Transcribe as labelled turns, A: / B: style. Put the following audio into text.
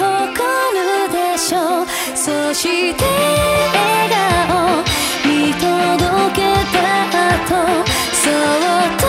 A: 誇るでしょう。そして笑顔。見届けた後そっと